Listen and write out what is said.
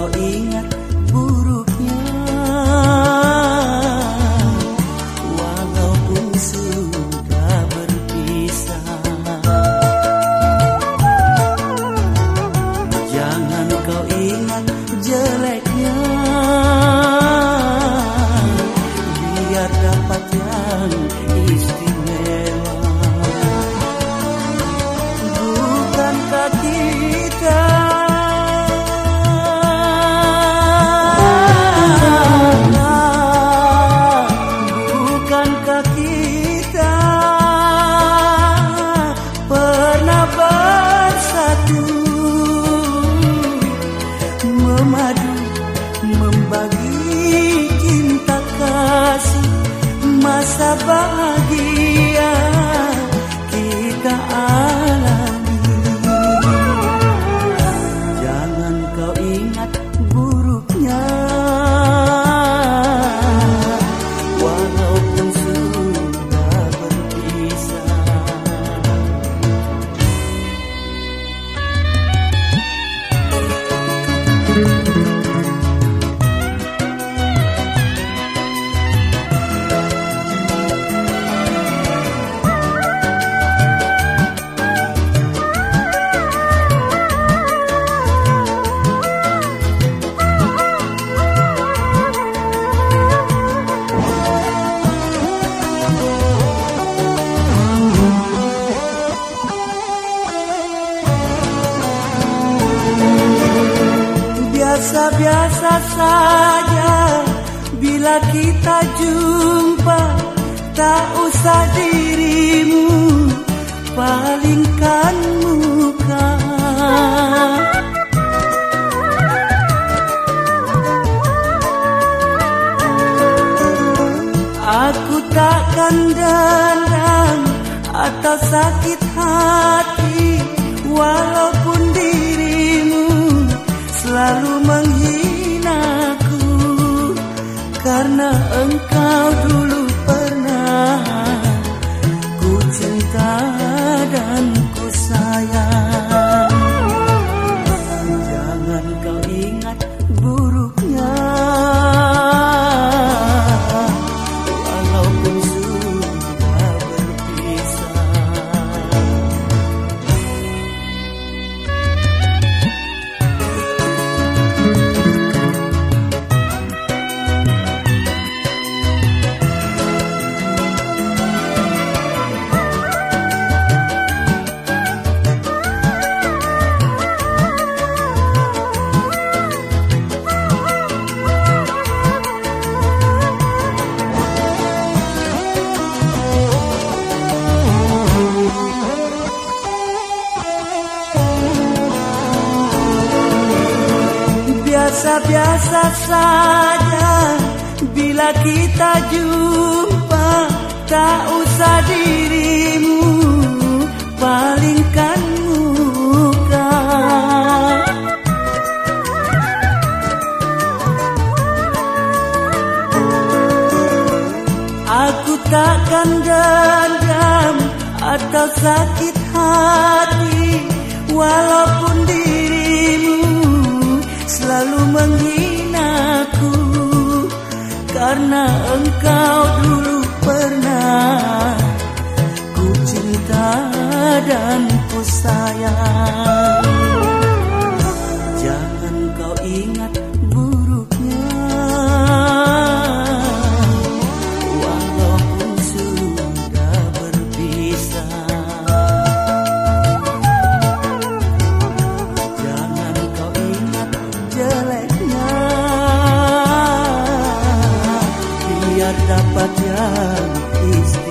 kau ingat buruknya. Walaupun sudah berpisah Jangan kau ingat jeleknya. Biar dapat yang istimewa. Bukankah kita rasa bahagia kita ada. Biasa-biasa saja. Bila kita jumpa Tak usah dirimu Palingkan muka. Aku takkan dendam Atau sakit hati Karena engkau dulu Biasa-biasa saja. Bila kita jumpa Tak usah dirimu Palingkan muka. Aku takkan dendam Atau sakit hati Walaupun dirimu selalu menghinaku karena engkau dulu pernah ku cinta dan ku sayang. Jangan kau ingat pada lukis